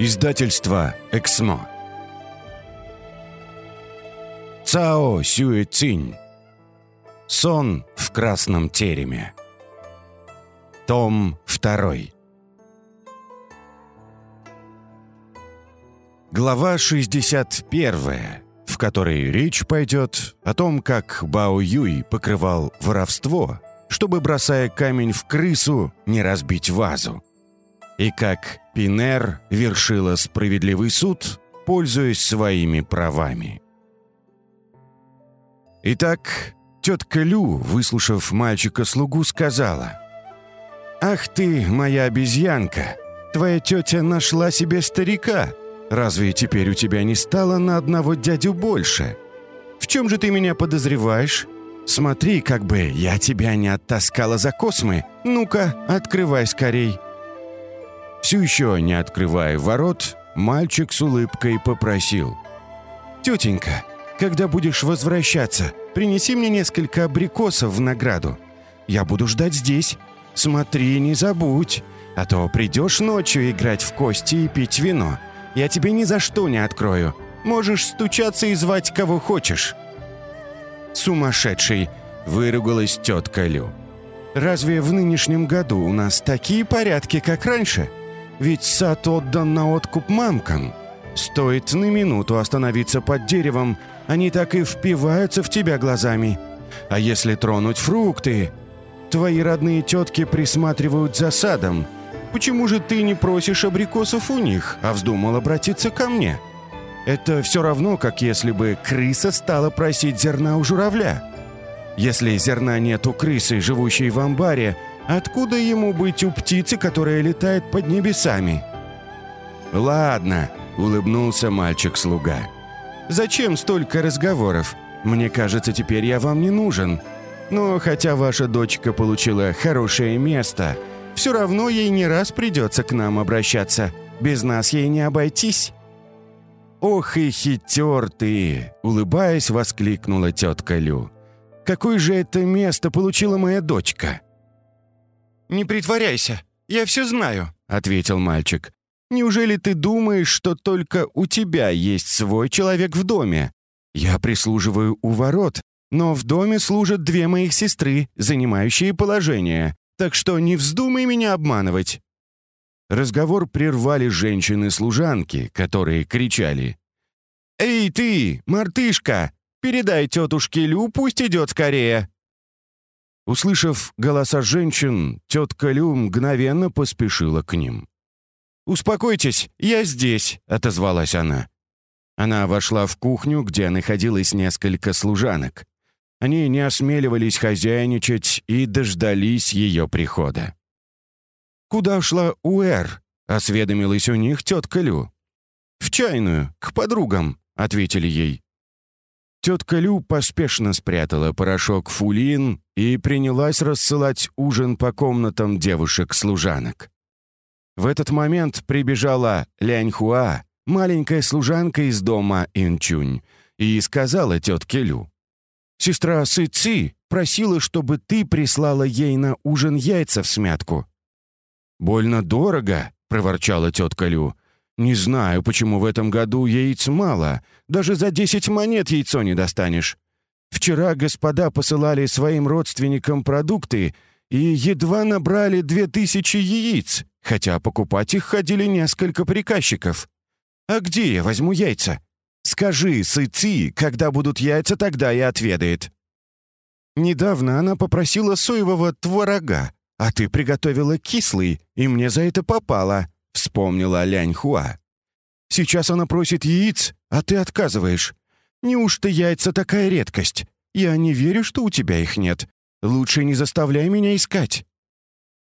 Издательство «Эксмо». Цао Сюэ Цинь. Сон в красном тереме. Том 2. Глава 61, в которой речь пойдет о том, как Бао Юй покрывал воровство, чтобы, бросая камень в крысу, не разбить вазу и как Пинер вершила справедливый суд, пользуясь своими правами. Итак, тетка Лю, выслушав мальчика-слугу, сказала, «Ах ты, моя обезьянка, твоя тетя нашла себе старика. Разве теперь у тебя не стало на одного дядю больше? В чем же ты меня подозреваешь? Смотри, как бы я тебя не оттаскала за космы. Ну-ка, открывай скорей». Все еще не открывая ворот, мальчик с улыбкой попросил. «Тетенька, когда будешь возвращаться, принеси мне несколько абрикосов в награду. Я буду ждать здесь. Смотри, не забудь, а то придешь ночью играть в кости и пить вино. Я тебе ни за что не открою. Можешь стучаться и звать кого хочешь». «Сумасшедший!» — выругалась тетка Лю. «Разве в нынешнем году у нас такие порядки, как раньше?» Ведь сад отдан на откуп мамкам. Стоит на минуту остановиться под деревом, они так и впиваются в тебя глазами. А если тронуть фрукты? Твои родные тетки присматривают за садом. Почему же ты не просишь абрикосов у них, а вздумал обратиться ко мне? Это все равно, как если бы крыса стала просить зерна у журавля. Если зерна нет у крысы, живущей в амбаре, Откуда ему быть у птицы, которая летает под небесами? «Ладно», — улыбнулся мальчик-слуга. «Зачем столько разговоров? Мне кажется, теперь я вам не нужен. Но хотя ваша дочка получила хорошее место, все равно ей не раз придется к нам обращаться. Без нас ей не обойтись». «Ох и хитер ты!» — улыбаясь, воскликнула тетка Лю. «Какое же это место получила моя дочка?» «Не притворяйся, я все знаю», — ответил мальчик. «Неужели ты думаешь, что только у тебя есть свой человек в доме? Я прислуживаю у ворот, но в доме служат две моих сестры, занимающие положение, так что не вздумай меня обманывать». Разговор прервали женщины-служанки, которые кричали. «Эй ты, мартышка, передай тетушке Лю, пусть идет скорее!» Услышав голоса женщин, тетка Лю мгновенно поспешила к ним. «Успокойтесь, я здесь», — отозвалась она. Она вошла в кухню, где находилось несколько служанок. Они не осмеливались хозяйничать и дождались ее прихода. «Куда шла Уэр?» — осведомилась у них тетка Лю. «В чайную, к подругам», — ответили ей. Тетка Лю поспешно спрятала порошок фулин и принялась рассылать ужин по комнатам девушек-служанок. В этот момент прибежала Ляньхуа, маленькая служанка из дома Инчунь, и сказала тетке Лю. «Сестра Сы Ци просила, чтобы ты прислала ей на ужин яйца в смятку». «Больно дорого», — проворчала тетка Лю. «Не знаю, почему в этом году яиц мало. Даже за десять монет яйцо не достанешь. Вчера господа посылали своим родственникам продукты и едва набрали две тысячи яиц, хотя покупать их ходили несколько приказчиков. А где я возьму яйца? Скажи, сыци, когда будут яйца, тогда и отведает». Недавно она попросила соевого творога, а ты приготовила кислый, и мне за это попало вспомнила Лянь Хуа. «Сейчас она просит яиц, а ты отказываешь. Неужто яйца такая редкость? Я не верю, что у тебя их нет. Лучше не заставляй меня искать».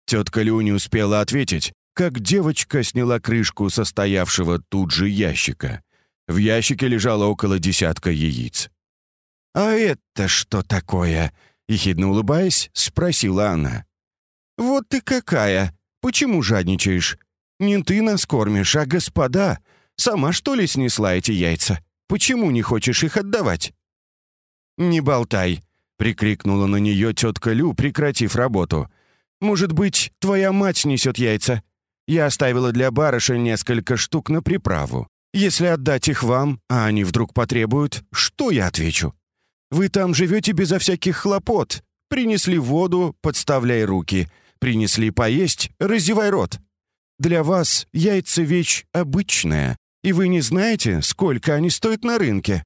Тетка Лю не успела ответить, как девочка сняла крышку состоявшего тут же ящика. В ящике лежало около десятка яиц. «А это что такое?» — ехидно улыбаясь, спросила она. «Вот ты какая! Почему жадничаешь? Не ты нас кормишь, а господа. Сама, что ли, снесла эти яйца? Почему не хочешь их отдавать?» «Не болтай», — прикрикнула на нее тетка Лю, прекратив работу. «Может быть, твоя мать несет яйца? Я оставила для барыша несколько штук на приправу. Если отдать их вам, а они вдруг потребуют, что я отвечу? Вы там живете безо всяких хлопот. Принесли воду, подставляй руки. Принесли поесть, раздевай рот. Для вас яйца вещь обычная, и вы не знаете, сколько они стоят на рынке.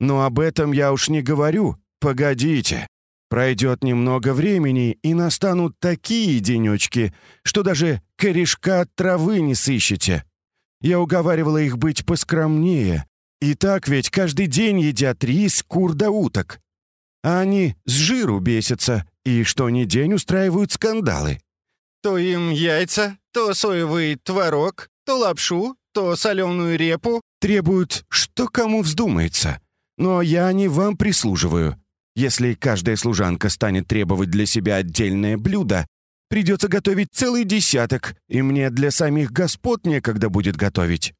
Но об этом я уж не говорю. Погодите. Пройдет немного времени, и настанут такие денечки, что даже корешка от травы не сыщете. Я уговаривала их быть поскромнее. И так ведь каждый день едят рис, кур да уток. А они с жиру бесятся, и что ни день устраивают скандалы. То им яйца, то соевый творог, то лапшу, то соленую репу. Требуют, что кому вздумается. Но я не вам прислуживаю. Если каждая служанка станет требовать для себя отдельное блюдо, придется готовить целый десяток, и мне для самих господ некогда будет готовить».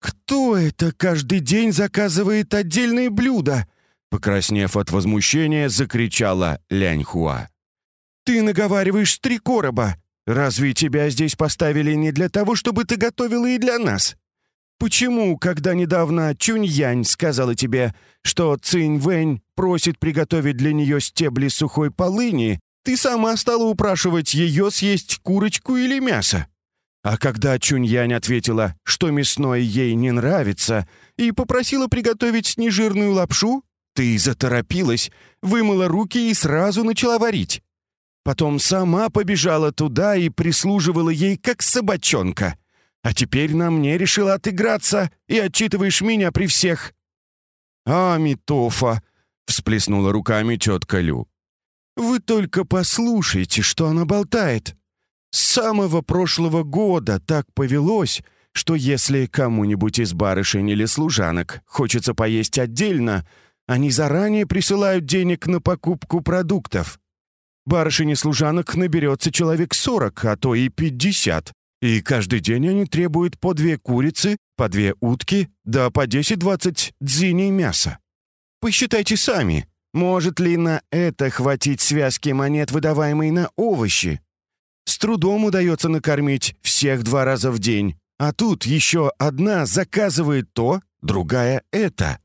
«Кто это каждый день заказывает отдельные блюда?» Покраснев от возмущения, закричала Ляньхуа. «Ты наговариваешь три короба. Разве тебя здесь поставили не для того, чтобы ты готовила и для нас? Почему, когда недавно Чунь-Янь сказала тебе, что Цинь-Вэнь просит приготовить для нее стебли сухой полыни, ты сама стала упрашивать ее съесть курочку или мясо? А когда Чунь-Янь ответила, что мясное ей не нравится, и попросила приготовить нежирную лапшу, ты заторопилась, вымыла руки и сразу начала варить. Потом сама побежала туда и прислуживала ей, как собачонка. А теперь на мне решила отыграться и отчитываешь меня при всех». «А, Митофа!» — всплеснула руками тетка Лю. «Вы только послушайте, что она болтает. С самого прошлого года так повелось, что если кому-нибудь из барышень или служанок хочется поесть отдельно, они заранее присылают денег на покупку продуктов. Барышень и служанок наберется человек сорок, а то и пятьдесят. И каждый день они требуют по две курицы, по две утки, да по десять-двадцать дзиней мяса. Посчитайте сами, может ли на это хватить связки монет, выдаваемой на овощи? С трудом удается накормить всех два раза в день, а тут еще одна заказывает то, другая — это.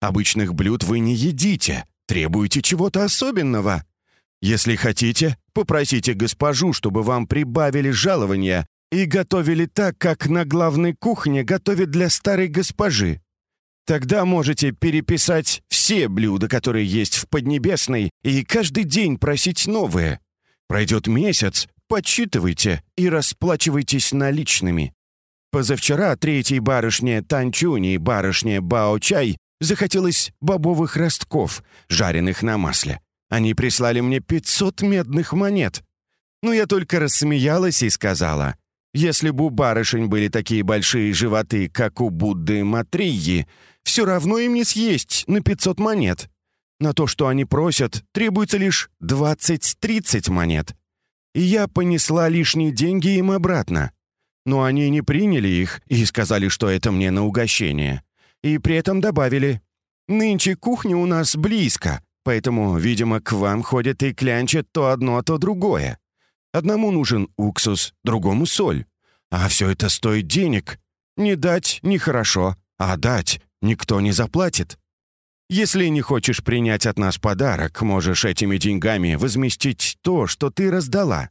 Обычных блюд вы не едите, требуете чего-то особенного. Если хотите, попросите госпожу, чтобы вам прибавили жалования и готовили так, как на главной кухне готовят для старой госпожи. Тогда можете переписать все блюда, которые есть в Поднебесной, и каждый день просить новые. Пройдет месяц, подсчитывайте и расплачивайтесь наличными. Позавчера третьей барышне Танчуни и барышне Бао-чай захотелось бобовых ростков, жареных на масле. Они прислали мне 500 медных монет. Но я только рассмеялась и сказала, если бы у барышень были такие большие животы, как у Будды Матрии, все равно им не съесть на 500 монет. На то, что они просят, требуется лишь 20-30 монет. И я понесла лишние деньги им обратно. Но они не приняли их и сказали, что это мне на угощение. И при этом добавили, «Нынче кухня у нас близко, поэтому, видимо, к вам ходят и клянчат то одно, то другое. Одному нужен уксус, другому соль. А все это стоит денег. Не дать — нехорошо, а дать никто не заплатит. Если не хочешь принять от нас подарок, можешь этими деньгами возместить то, что ты раздала.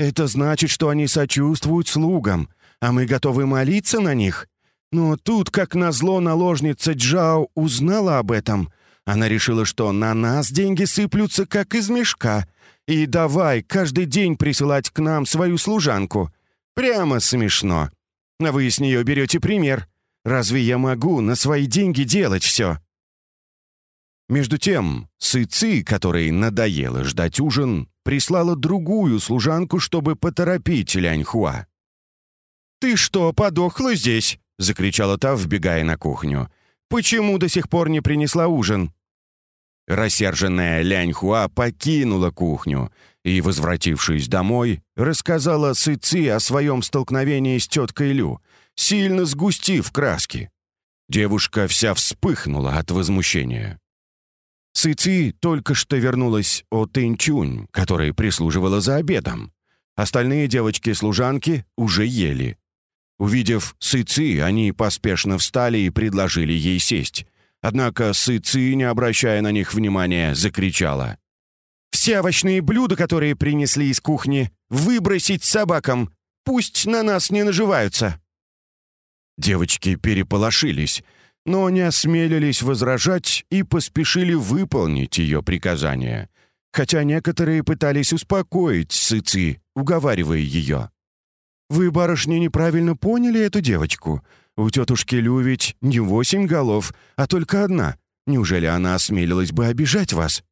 Это значит, что они сочувствуют слугам, а мы готовы молиться на них. Но тут, как назло, наложница Джао узнала об этом. Она решила, что на нас деньги сыплются, как из мешка, и давай каждый день присылать к нам свою служанку. Прямо смешно. А вы с нее берете пример. Разве я могу на свои деньги делать все?» Между тем, Сыцы, которой надоело ждать ужин, прислала другую служанку, чтобы поторопить Ляньхуа. «Ты что, подохла здесь?» — закричала та, вбегая на кухню. «Почему до сих пор не принесла ужин?» Рассерженная Лянь Хуа покинула кухню и, возвратившись домой, рассказала Сыци о своем столкновении с теткой Лю, сильно сгустив краски. Девушка вся вспыхнула от возмущения. Сыци только что вернулась от Инчунь, которая прислуживала за обедом. Остальные девочки-служанки уже ели. Увидев Сыцы, они поспешно встали и предложили ей сесть. Однако Сыцы, не обращая на них внимания, закричала. «Все овощные блюда, которые принесли из кухни, выбросить собакам! Пусть на нас не наживаются!» Девочки переполошились, но не осмелились возражать и поспешили выполнить ее приказание, хотя некоторые пытались успокоить Сыцы, уговаривая ее. «Вы, барышня, неправильно поняли эту девочку. У тетушки Лю ведь не восемь голов, а только одна. Неужели она осмелилась бы обижать вас?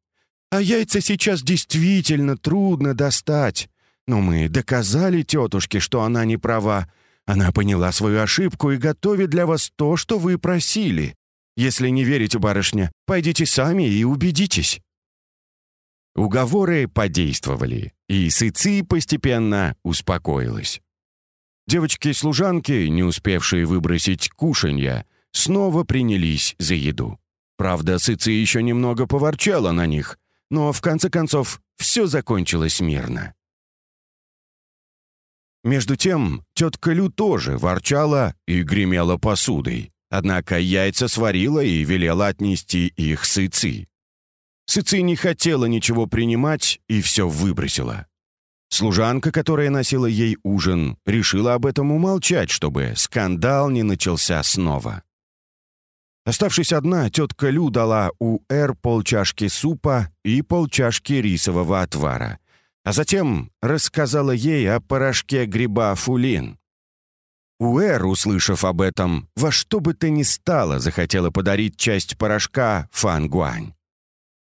А яйца сейчас действительно трудно достать. Но мы доказали тетушке, что она не права. Она поняла свою ошибку и готовит для вас то, что вы просили. Если не верите, барышня, пойдите сами и убедитесь». Уговоры подействовали, и Сыци постепенно успокоилась. Девочки-служанки, не успевшие выбросить кушанья, снова принялись за еду. Правда, Сыци еще немного поворчала на них, но в конце концов все закончилось мирно. Между тем, тетка Лю тоже ворчала и гремела посудой, однако яйца сварила и велела отнести их Сыци. Сыци не хотела ничего принимать и все выбросила. Служанка, которая носила ей ужин, решила об этом умолчать, чтобы скандал не начался снова. Оставшись одна, тетка Лю дала у Эр полчашки супа и полчашки рисового отвара, а затем рассказала ей о порошке гриба фулин. Уэр, услышав об этом, во что бы то ни стало, захотела подарить часть порошка Фан Гуань.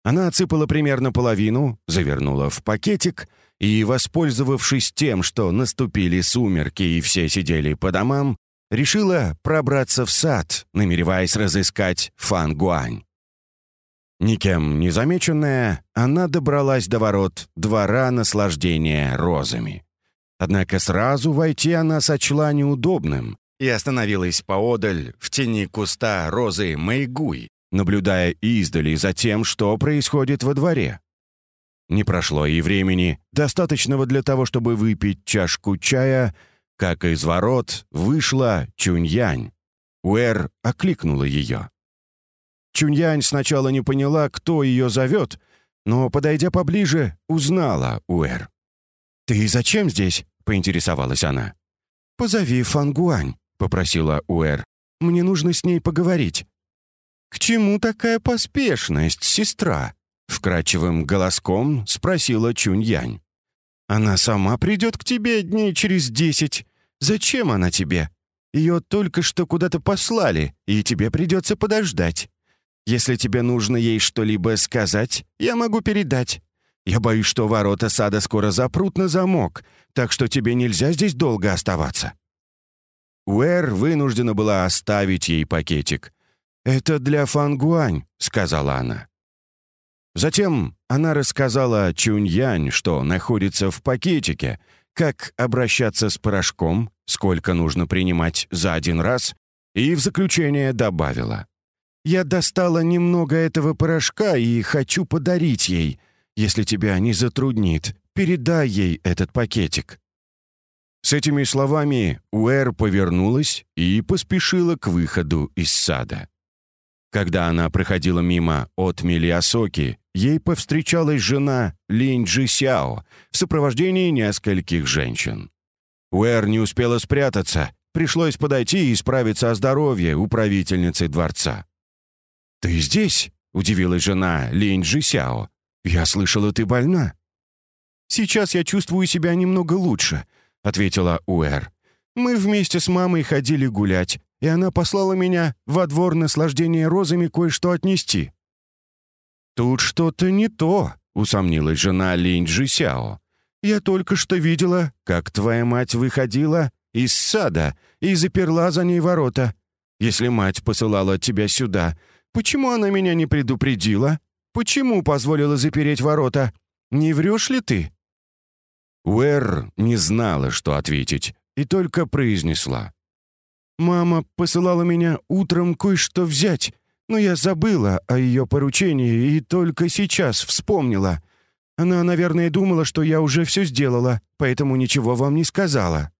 Она отсыпала примерно половину, завернула в пакетик — и, воспользовавшись тем, что наступили сумерки и все сидели по домам, решила пробраться в сад, намереваясь разыскать Фан Гуань. Никем не замеченная, она добралась до ворот двора наслаждения розами. Однако сразу войти она сочла неудобным и остановилась поодаль в тени куста розы Мэйгуй, наблюдая издали за тем, что происходит во дворе. Не прошло и времени, достаточного для того, чтобы выпить чашку чая, как из ворот вышла Чуньянь. Уэр окликнула ее. Чуньянь сначала не поняла, кто ее зовет, но, подойдя поближе, узнала Уэр. «Ты зачем здесь?» — поинтересовалась она. «Позови Фангуань», — попросила Уэр. «Мне нужно с ней поговорить». «К чему такая поспешность, сестра?» Вкрадчивым голоском спросила Чунь-Янь. «Она сама придет к тебе дней через десять. Зачем она тебе? Ее только что куда-то послали, и тебе придется подождать. Если тебе нужно ей что-либо сказать, я могу передать. Я боюсь, что ворота сада скоро запрут на замок, так что тебе нельзя здесь долго оставаться». Уэр вынуждена была оставить ей пакетик. «Это для Фангуань», — сказала она. Затем она рассказала Чунь-Янь, что находится в пакетике, как обращаться с порошком, сколько нужно принимать за один раз, и в заключение добавила. «Я достала немного этого порошка и хочу подарить ей. Если тебя не затруднит, передай ей этот пакетик». С этими словами Уэр повернулась и поспешила к выходу из сада. Когда она проходила мимо от Милиасоки, ей повстречалась жена Линь Джи Сяо в сопровождении нескольких женщин. Уэр не успела спрятаться, пришлось подойти и справиться о здоровье управительницы дворца. «Ты здесь?» — удивилась жена Линь Джи Сяо. «Я слышала, ты больна». «Сейчас я чувствую себя немного лучше», — ответила Уэр. «Мы вместе с мамой ходили гулять, и она послала меня во двор наслаждения розами кое-что отнести». «Тут что-то не то», — усомнилась жена Линь Сяо. «Я только что видела, как твоя мать выходила из сада и заперла за ней ворота. Если мать посылала тебя сюда, почему она меня не предупредила? Почему позволила запереть ворота? Не врешь ли ты?» Уэр не знала, что ответить, и только произнесла. «Мама посылала меня утром кое-что взять, но я забыла о ее поручении и только сейчас вспомнила. Она, наверное, думала, что я уже все сделала, поэтому ничего вам не сказала».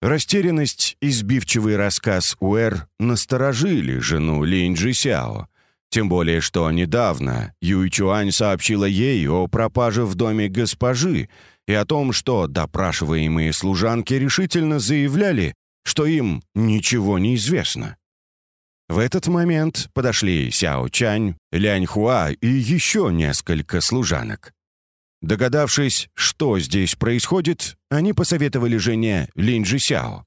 Растерянность и сбивчивый рассказ Уэр насторожили жену Линь Сяо. Тем более, что недавно Юй Чуань сообщила ей о пропаже в доме госпожи и о том, что допрашиваемые служанки решительно заявляли, что им ничего не известно. В этот момент подошли Сяо Чань, Лянь Хуа и еще несколько служанок. Догадавшись, что здесь происходит, они посоветовали жене Линь Жи Сяо.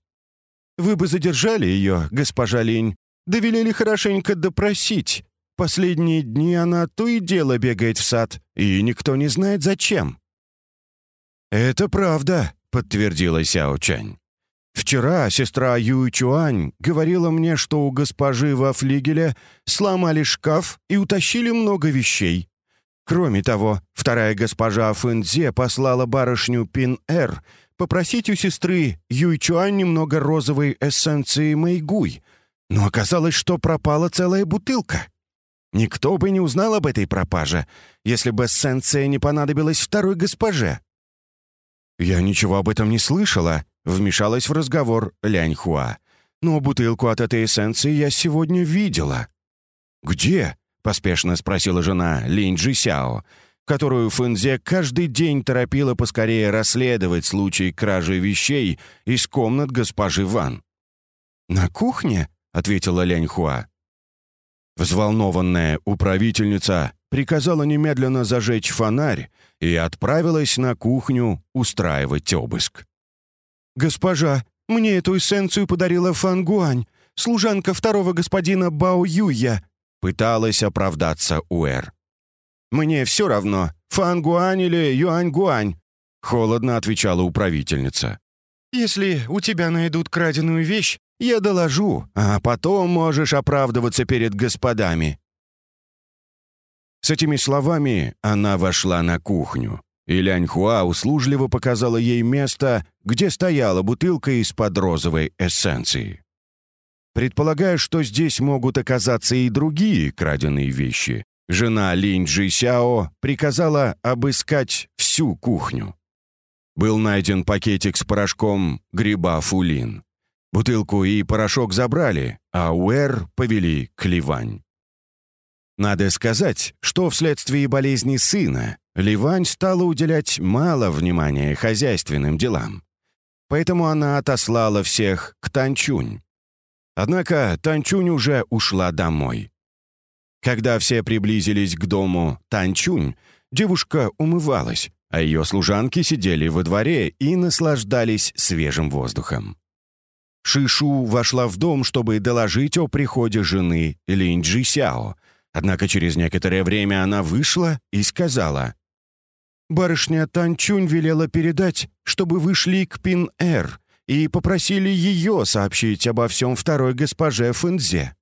«Вы бы задержали ее, госпожа Линь, довелели хорошенько допросить. Последние дни она то и дело бегает в сад, и никто не знает зачем». «Это правда», — подтвердила Сяо Чань. Вчера сестра Юй Чуань говорила мне, что у госпожи во флигеле сломали шкаф и утащили много вещей. Кроме того, вторая госпожа Фэнзе послала барышню Пин-Эр попросить у сестры Юй Чуань немного розовой эссенции Мэйгуй, но оказалось, что пропала целая бутылка. Никто бы не узнал об этой пропаже, если бы эссенция не понадобилась второй госпоже. «Я ничего об этом не слышала», Вмешалась в разговор Лянь Хуа. «Но бутылку от этой эссенции я сегодня видела». «Где?» — поспешно спросила жена Линь Джи Сяо, которую Фэнзе каждый день торопила поскорее расследовать случай кражи вещей из комнат госпожи Ван. «На кухне?» — ответила Лянь Хуа. Взволнованная управительница приказала немедленно зажечь фонарь и отправилась на кухню устраивать обыск. «Госпожа, мне эту эссенцию подарила Фан Гуань, служанка второго господина Бао Юя», пыталась оправдаться Уэр. «Мне все равно, Фан Гуань или Юань Гуань», холодно отвечала управительница. «Если у тебя найдут краденую вещь, я доложу, а потом можешь оправдываться перед господами». С этими словами она вошла на кухню. И Ляньхуа услужливо показала ей место, где стояла бутылка из-под розовой эссенции. Предполагая, что здесь могут оказаться и другие краденые вещи, жена Линь Джи Сяо приказала обыскать всю кухню. Был найден пакетик с порошком гриба фулин. Бутылку и порошок забрали, а Уэр повели к Ливань. Надо сказать, что вследствие болезни сына Ливань стала уделять мало внимания хозяйственным делам. Поэтому она отослала всех к Танчунь. Однако Танчунь уже ушла домой. Когда все приблизились к дому Танчунь, девушка умывалась, а ее служанки сидели во дворе и наслаждались свежим воздухом. Шишу вошла в дом, чтобы доложить о приходе жены Линь Джи Сяо, однако через некоторое время она вышла и сказала Барышня Танчунь велела передать, чтобы вы шли к Пин-Эр и попросили ее сообщить обо всем второй госпоже Фэнзе.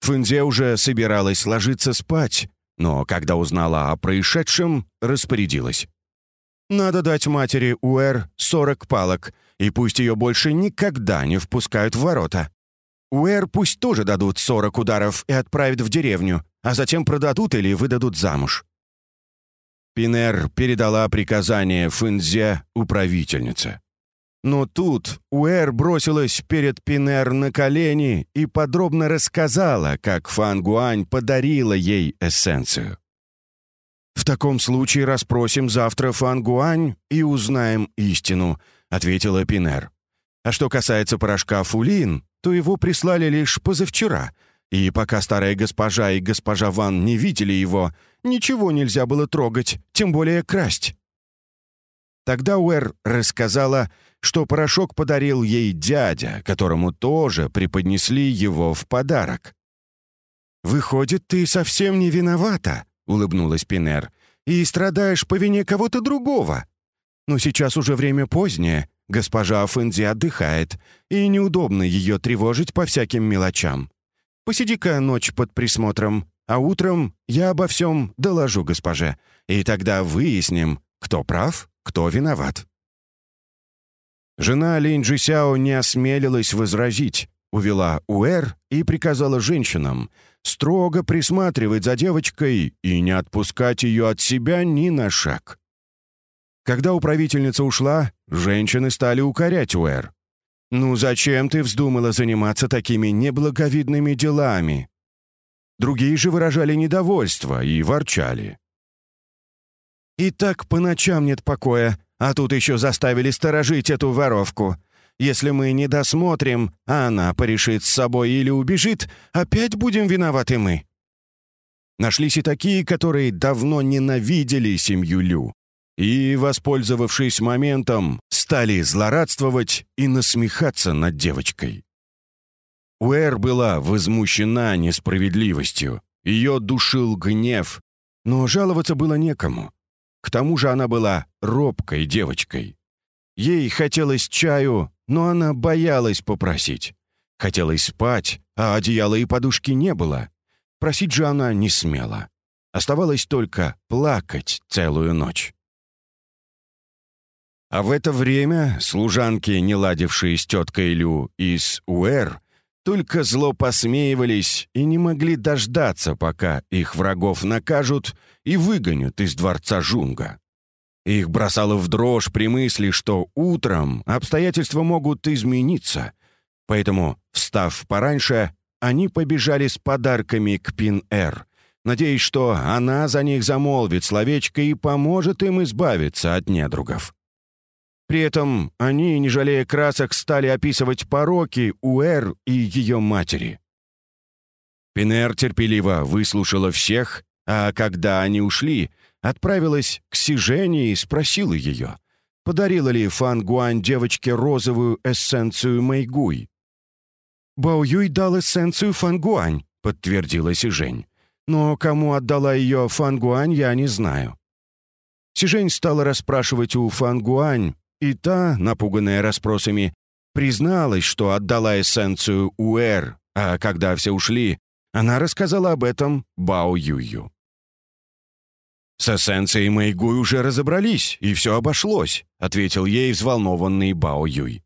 Фэнзе уже собиралась ложиться спать, но когда узнала о происшедшем, распорядилась. «Надо дать матери Уэр сорок палок, и пусть ее больше никогда не впускают в ворота. Уэр пусть тоже дадут сорок ударов и отправят в деревню, а затем продадут или выдадут замуж. Пинер передала приказание Фэнзе управительнице. Но тут Уэр бросилась перед Пинер на колени и подробно рассказала, как Фан Гуань подарила ей эссенцию. «В таком случае расспросим завтра Фан Гуань и узнаем истину», — ответила Пинер. «А что касается порошка Фулин, то его прислали лишь позавчера, и пока старая госпожа и госпожа Ван не видели его, ничего нельзя было трогать, тем более красть. Тогда Уэр рассказала, что порошок подарил ей дядя, которому тоже преподнесли его в подарок. «Выходит, ты совсем не виновата», — улыбнулась Пинер, «и страдаешь по вине кого-то другого. Но сейчас уже время позднее, госпожа Фэнзи отдыхает, и неудобно ее тревожить по всяким мелочам. Посиди-ка ночь под присмотром, а утром я обо всем доложу госпоже, и тогда выясним, кто прав, кто виноват». Жена Линь Джисяо не осмелилась возразить, увела Уэр и приказала женщинам, строго присматривать за девочкой и не отпускать ее от себя ни на шаг. Когда управительница ушла, женщины стали укорять Уэр. «Ну зачем ты вздумала заниматься такими неблаговидными делами?» Другие же выражали недовольство и ворчали. «И так по ночам нет покоя, а тут еще заставили сторожить эту воровку. Если мы не досмотрим, а она порешит с собой или убежит, опять будем виноваты мы». Нашлись и такие, которые давно ненавидели семью Лю. И, воспользовавшись моментом, стали злорадствовать и насмехаться над девочкой. Уэр была возмущена несправедливостью. Ее душил гнев, но жаловаться было некому. К тому же она была робкой девочкой. Ей хотелось чаю, но она боялась попросить. Хотелось спать, а одеяла и подушки не было. Просить же она не смела. Оставалось только плакать целую ночь. А в это время служанки, не ладившие с теткой Лю из Уэр, только зло посмеивались и не могли дождаться, пока их врагов накажут и выгонят из дворца Жунга. Их бросало в дрожь при мысли, что утром обстоятельства могут измениться. Поэтому, встав пораньше, они побежали с подарками к Пин-Эр, надеясь, что она за них замолвит словечко и поможет им избавиться от недругов. При этом они, не жалея красок, стали описывать пороки Уэр и ее матери. Пинер терпеливо выслушала всех, а когда они ушли, отправилась к Сижене и спросила ее, подарила ли Фан Гуань девочке розовую эссенцию Мэйгуй. «Бао Юй дал эссенцию Фан Гуань», — подтвердила Сижень. «Но кому отдала ее Фан Гуань, я не знаю». Сижень стала расспрашивать у Фан Гуань, и та, напуганная расспросами, призналась, что отдала эссенцию Уэр, а когда все ушли, она рассказала об этом Бао Юю. «С эссенцией Мэйгуй уже разобрались, и все обошлось», ответил ей взволнованный Бао Юй.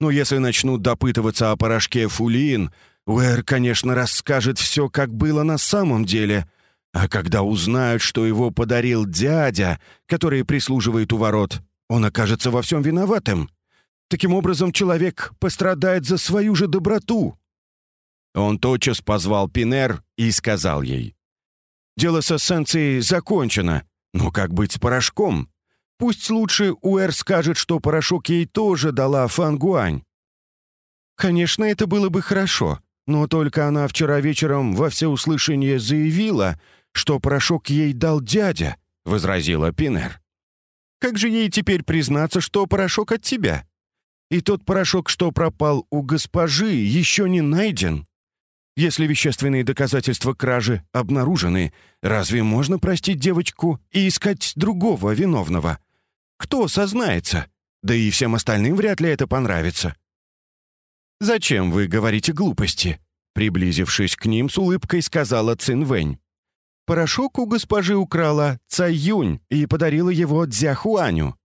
«Но если начнут допытываться о порошке Фулин, Уэр, конечно, расскажет все, как было на самом деле, а когда узнают, что его подарил дядя, который прислуживает у ворот, он окажется во всем виноватым. Таким образом, человек пострадает за свою же доброту». Он тотчас позвал Пинер и сказал ей. «Дело с эссенцией закончено, но как быть с порошком? Пусть лучше Уэр скажет, что порошок ей тоже дала Фангуань». «Конечно, это было бы хорошо, но только она вчера вечером во всеуслышание заявила, что порошок ей дал дядя», — возразила Пинер. Как же ей теперь признаться, что порошок от тебя? И тот порошок, что пропал у госпожи, еще не найден. Если вещественные доказательства кражи обнаружены, разве можно простить девочку и искать другого виновного? Кто сознается? Да и всем остальным вряд ли это понравится. «Зачем вы говорите глупости?» Приблизившись к ним, с улыбкой сказала Цинвэнь. Порошок у госпожи украла Цаюнь и подарила его Дзяхуаню».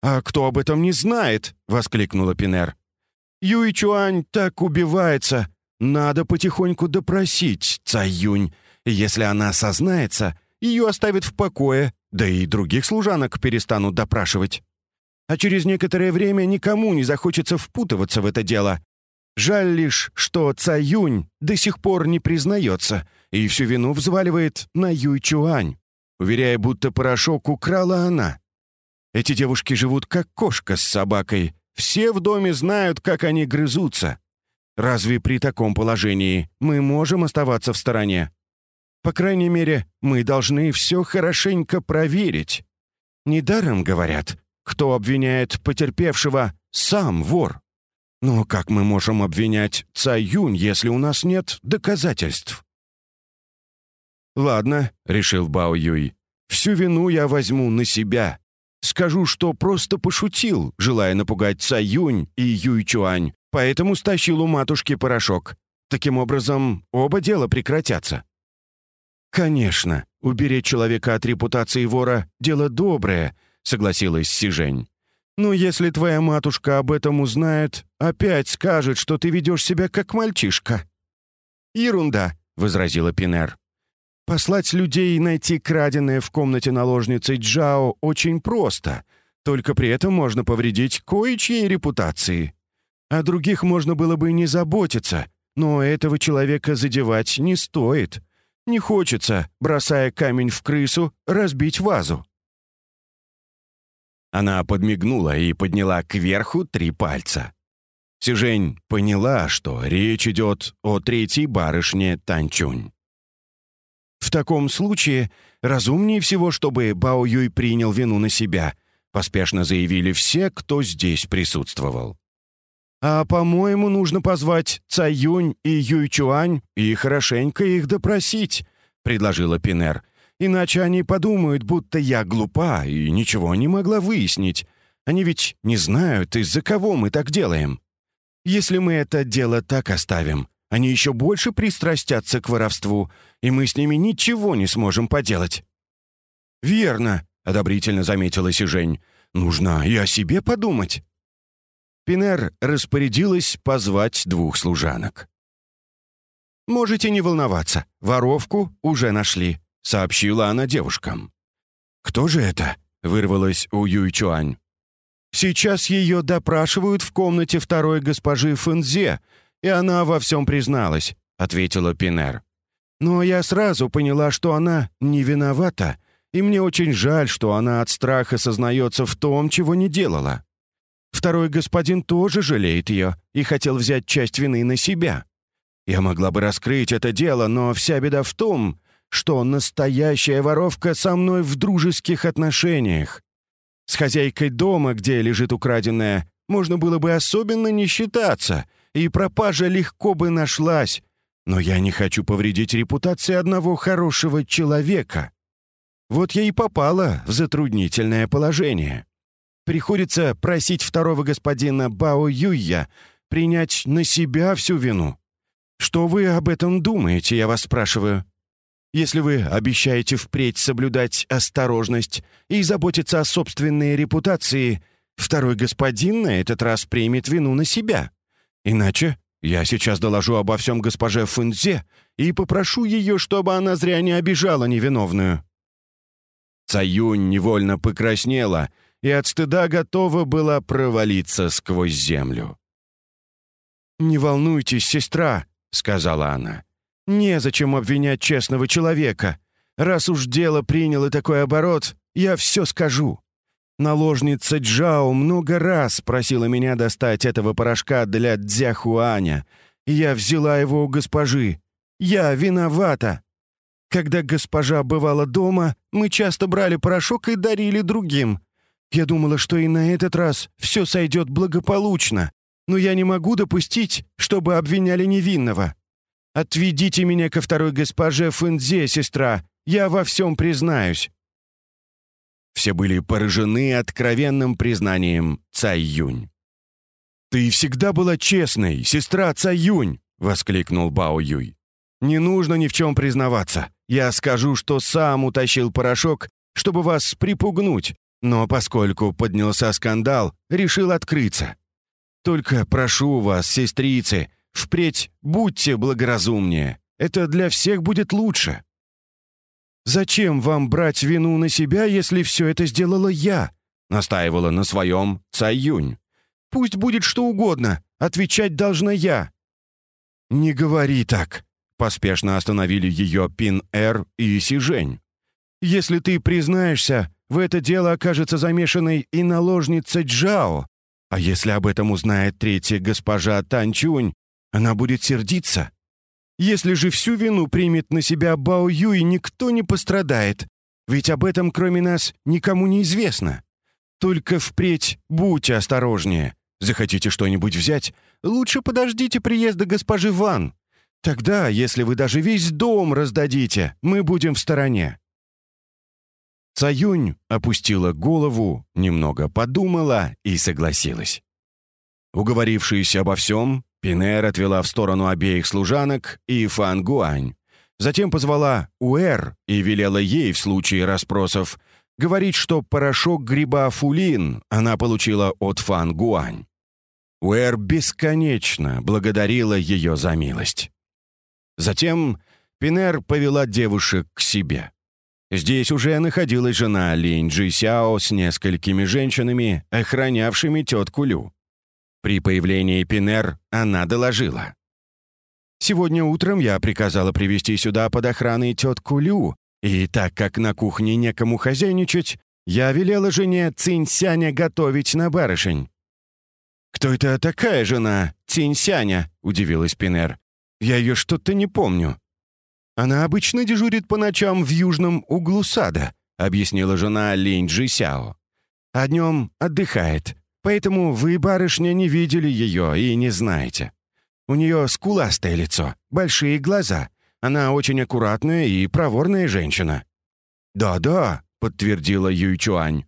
«А кто об этом не знает?» — воскликнула Пинер. «Юй Чуань так убивается. Надо потихоньку допросить Цаюнь. Если она сознается, ее оставят в покое, да и других служанок перестанут допрашивать. А через некоторое время никому не захочется впутываться в это дело. Жаль лишь, что Цаюнь до сих пор не признается — и всю вину взваливает на Юй Чуань, уверяя, будто порошок украла она. Эти девушки живут как кошка с собакой. Все в доме знают, как они грызутся. Разве при таком положении мы можем оставаться в стороне? По крайней мере, мы должны все хорошенько проверить. Недаром говорят, кто обвиняет потерпевшего, сам вор. Но как мы можем обвинять Цаюнь, если у нас нет доказательств? «Ладно», — решил Бао Юй, — «всю вину я возьму на себя. Скажу, что просто пошутил, желая напугать Цаюнь и Юй Чуань, поэтому стащил у матушки порошок. Таким образом, оба дела прекратятся». «Конечно, уберечь человека от репутации вора — дело доброе», — согласилась Сижень. «Но если твоя матушка об этом узнает, опять скажет, что ты ведешь себя как мальчишка». «Ерунда», — возразила Пинер. «Послать людей и найти краденое в комнате наложницы Джао очень просто, только при этом можно повредить кое-чьей репутации. О других можно было бы не заботиться, но этого человека задевать не стоит. Не хочется, бросая камень в крысу, разбить вазу». Она подмигнула и подняла кверху три пальца. Сижень поняла, что речь идет о третьей барышне Танчунь. В таком случае разумнее всего, чтобы Бао Юй принял вину на себя, поспешно заявили все, кто здесь присутствовал. А, по-моему, нужно позвать Цай Юнь и Юй Чуань и хорошенько их допросить, предложила Пинер, Иначе они подумают, будто я глупа и ничего не могла выяснить. Они ведь не знают, из-за кого мы так делаем. Если мы это дело так оставим, они еще больше пристрастятся к воровству, и мы с ними ничего не сможем поделать». «Верно», — одобрительно заметила Сижень. «Нужно и о себе подумать». Пинер распорядилась позвать двух служанок. «Можете не волноваться, воровку уже нашли сообщила она девушкам. «Кто же это?» — вырвалось у Юй Чуань. «Сейчас ее допрашивают в комнате второй госпожи Фэнзе, и она во всем призналась», — ответила Пинер. «Но я сразу поняла, что она не виновата, и мне очень жаль, что она от страха сознается в том, чего не делала. Второй господин тоже жалеет ее и хотел взять часть вины на себя. Я могла бы раскрыть это дело, но вся беда в том, что настоящая воровка со мной в дружеских отношениях. С хозяйкой дома, где лежит украденное, можно было бы особенно не считаться, и пропажа легко бы нашлась. Но я не хочу повредить репутации одного хорошего человека. Вот я и попала в затруднительное положение. Приходится просить второго господина Бао Юйя принять на себя всю вину. Что вы об этом думаете, я вас спрашиваю?» Если вы обещаете впредь соблюдать осторожность и заботиться о собственной репутации, второй господин на этот раз примет вину на себя. Иначе я сейчас доложу обо всем госпоже Фунзе и попрошу ее, чтобы она зря не обижала невиновную». Цаюнь невольно покраснела и от стыда готова была провалиться сквозь землю. «Не волнуйтесь, сестра», — сказала она. Незачем обвинять честного человека. Раз уж дело приняло такой оборот, я все скажу. Наложница Джао много раз просила меня достать этого порошка для Дзяхуаня, я взяла его у госпожи. Я виновата. Когда госпожа бывала дома, мы часто брали порошок и дарили другим. Я думала, что и на этот раз все сойдет благополучно, но я не могу допустить, чтобы обвиняли невинного. Отведите меня ко второй госпоже Фэнзе, сестра. Я во всем признаюсь». Все были поражены откровенным признанием Цай Юнь. «Ты всегда была честной, сестра Цай Юнь!» — воскликнул Бао Юй. «Не нужно ни в чем признаваться. Я скажу, что сам утащил порошок, чтобы вас припугнуть, но поскольку поднялся скандал, решил открыться. Только прошу вас, сестрицы, Впредь будьте благоразумнее. Это для всех будет лучше. «Зачем вам брать вину на себя, если все это сделала я?» настаивала на своем Цаюнь. «Пусть будет что угодно, отвечать должна я». «Не говори так», — поспешно остановили ее Пин-Эр и Сижень. «Если ты признаешься, в это дело окажется замешанной и наложница Джао, а если об этом узнает третья госпожа Танчунь, она будет сердиться. Если же всю вину примет на себя Бао Юй, никто не пострадает, ведь об этом кроме нас никому не известно. Только впредь будьте осторожнее. Захотите что-нибудь взять, лучше подождите приезда госпожи Ван. Тогда, если вы даже весь дом раздадите, мы будем в стороне». Цаюнь опустила голову, немного подумала и согласилась. Уговорившись обо всем, Пинер отвела в сторону обеих служанок и Фан Гуань. Затем позвала Уэр и велела ей в случае расспросов говорить, что порошок гриба фулин она получила от Фан Гуань. Уэр бесконечно благодарила ее за милость. Затем Пинер повела девушек к себе. Здесь уже находилась жена Линь Джи Сяо с несколькими женщинами, охранявшими тетку Лю. При появлении Пинер она доложила. «Сегодня утром я приказала привести сюда под охраной тетку Лю, и так как на кухне некому хозяйничать, я велела жене Цинсяня готовить на барышень». «Кто это такая жена Цинсяня?» — удивилась Пинер. «Я ее что-то не помню». «Она обычно дежурит по ночам в южном углу сада», — объяснила жена Линь Джи Сяо. «А днем отдыхает, поэтому вы, барышня, не видели ее и не знаете. У нее скуластое лицо, большие глаза. Она очень аккуратная и проворная женщина». «Да-да», — подтвердила Юй Чуань.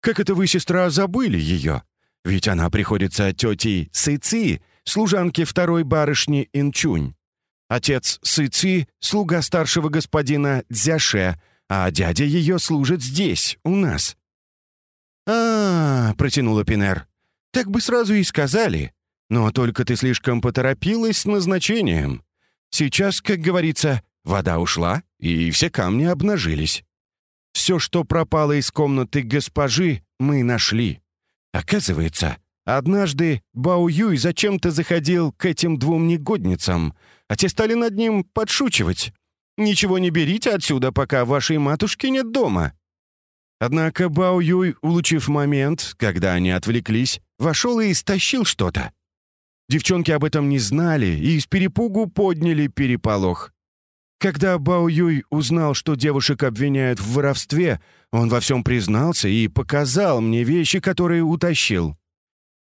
«Как это вы, сестра, забыли ее? Ведь она приходится тетей Сыци, служанке второй барышни Инчунь. Отец Сыци — слуга старшего господина Дзяше, а дядя ее служит здесь, у нас». «А, -а, протянула Пинер. «Так бы сразу и сказали. Но только ты слишком поторопилась с назначением. Сейчас, как говорится, вода ушла, и все камни обнажились. Все, что пропало из комнаты госпожи, мы нашли. Оказывается, однажды Бао Юй зачем-то заходил к этим двум негодницам, а те стали над ним подшучивать. «Ничего не берите отсюда, пока вашей матушки нет дома». Однако Бао Юй, улучив момент, когда они отвлеклись, вошел и стащил что-то. Девчонки об этом не знали и с перепугу подняли переполох. Когда Бао Юй узнал, что девушек обвиняют в воровстве, он во всем признался и показал мне вещи, которые утащил.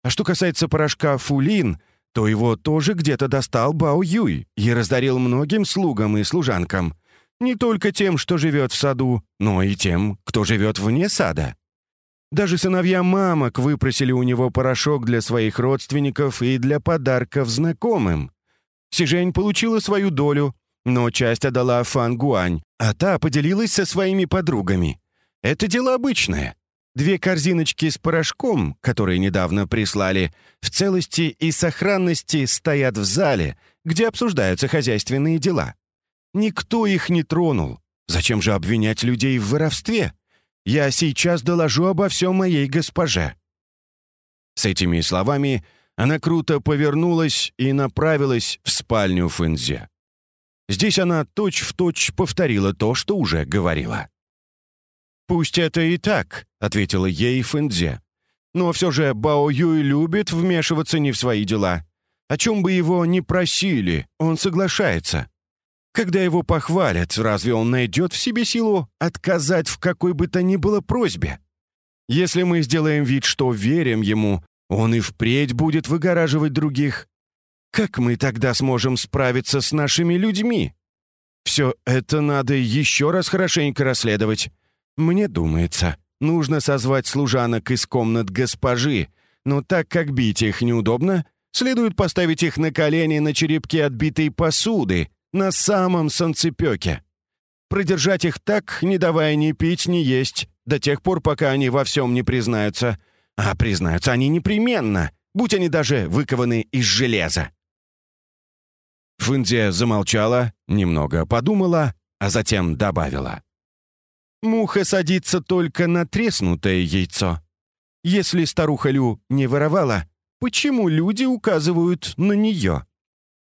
А что касается порошка Фулин, то его тоже где-то достал Бао Юй и раздарил многим слугам и служанкам. Не только тем, что живет в саду, но и тем, кто живет вне сада. Даже сыновья мамок выпросили у него порошок для своих родственников и для подарков знакомым. Сижень получила свою долю, но часть отдала Фан Гуань, а та поделилась со своими подругами. Это дело обычное. Две корзиночки с порошком, которые недавно прислали, в целости и сохранности стоят в зале, где обсуждаются хозяйственные дела. Никто их не тронул. Зачем же обвинять людей в воровстве? Я сейчас доложу обо всем моей госпоже». С этими словами она круто повернулась и направилась в спальню Фэнзе. Здесь она точь-в-точь точь повторила то, что уже говорила. «Пусть это и так», — ответила ей Фэнзе. «Но все же Бао Юй любит вмешиваться не в свои дела. О чем бы его ни просили, он соглашается. Когда его похвалят, разве он найдет в себе силу отказать в какой бы то ни было просьбе? Если мы сделаем вид, что верим ему, он и впредь будет выгораживать других. Как мы тогда сможем справиться с нашими людьми? Все это надо еще раз хорошенько расследовать. Мне думается, нужно созвать служанок из комнат госпожи, но так как бить их неудобно, следует поставить их на колени на черепке отбитой посуды, на самом санцепёке. Продержать их так, не давая ни пить, ни есть, до тех пор, пока они во всем не признаются. А признаются они непременно, будь они даже выкованы из железа. Фынзе замолчала, немного подумала, а затем добавила. «Муха садится только на треснутое яйцо. Если старуха Лю не воровала, почему люди указывают на нее?»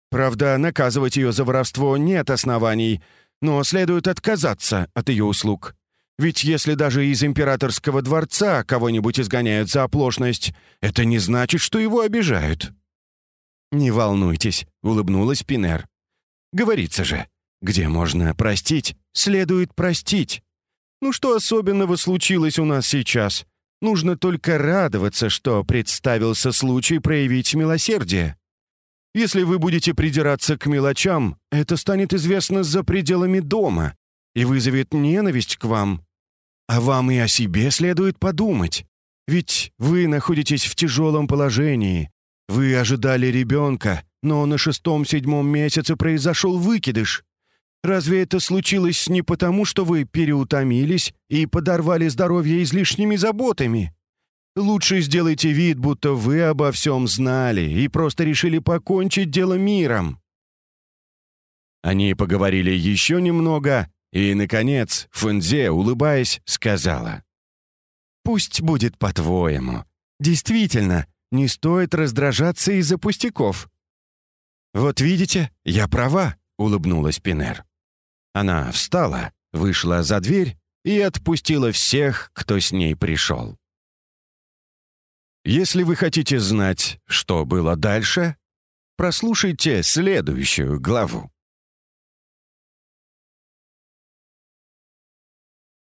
Правда, наказывать ее за воровство нет оснований, но следует отказаться от ее услуг. Ведь если даже из императорского дворца кого-нибудь изгоняют за оплошность, это не значит, что его обижают». «Не волнуйтесь», — улыбнулась Пинер. «Говорится же, где можно простить, следует простить. Ну что особенного случилось у нас сейчас? Нужно только радоваться, что представился случай проявить милосердие. Если вы будете придираться к мелочам, это станет известно за пределами дома и вызовет ненависть к вам. А вам и о себе следует подумать. Ведь вы находитесь в тяжелом положении. Вы ожидали ребенка, но на шестом-седьмом месяце произошел выкидыш. Разве это случилось не потому, что вы переутомились и подорвали здоровье излишними заботами? Лучше сделайте вид, будто вы обо всем знали и просто решили покончить дело миром. Они поговорили еще немного, и, наконец, Фэнзе, улыбаясь, сказала. «Пусть будет по-твоему. Действительно, не стоит раздражаться из-за пустяков». «Вот видите, я права», — улыбнулась Пинер. Она встала, вышла за дверь и отпустила всех, кто с ней пришел. Если вы хотите знать, что было дальше, прослушайте следующую главу.